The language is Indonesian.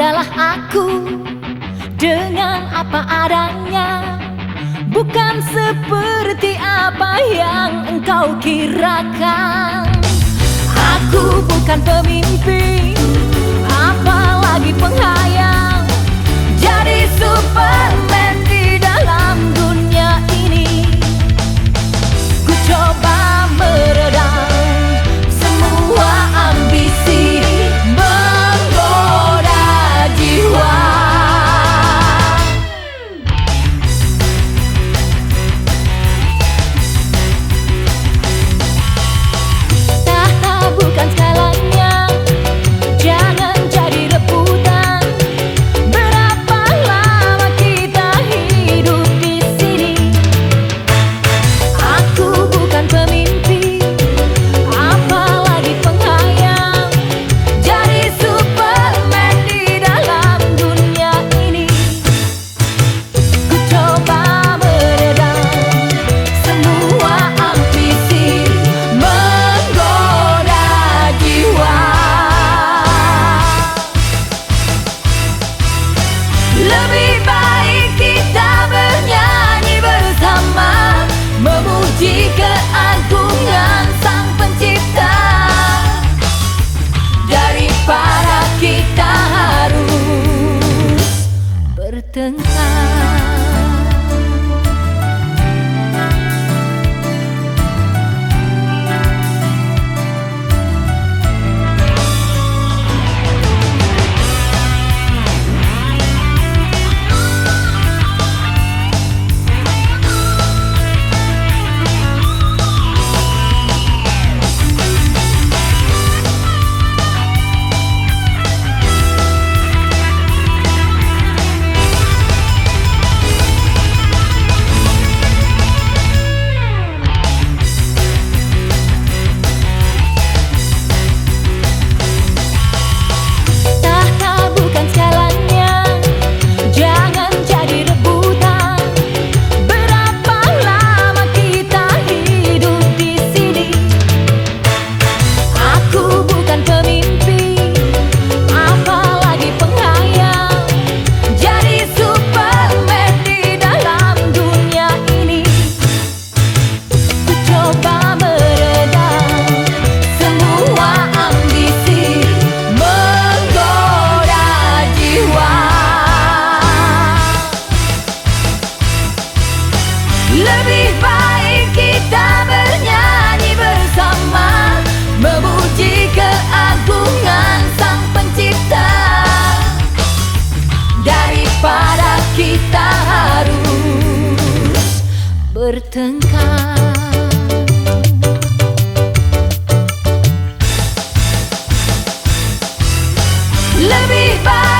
adalah aku dengan apa adanya. Bukan seperti apa yang engkau kirakan. Aku bukan pemimpin Apalagi penghayang. Jadi super Lebih baik kita bernyanyi bersama Memuji keagungan sang pencipta. Daripada kita harus bertengkar. Lebih baik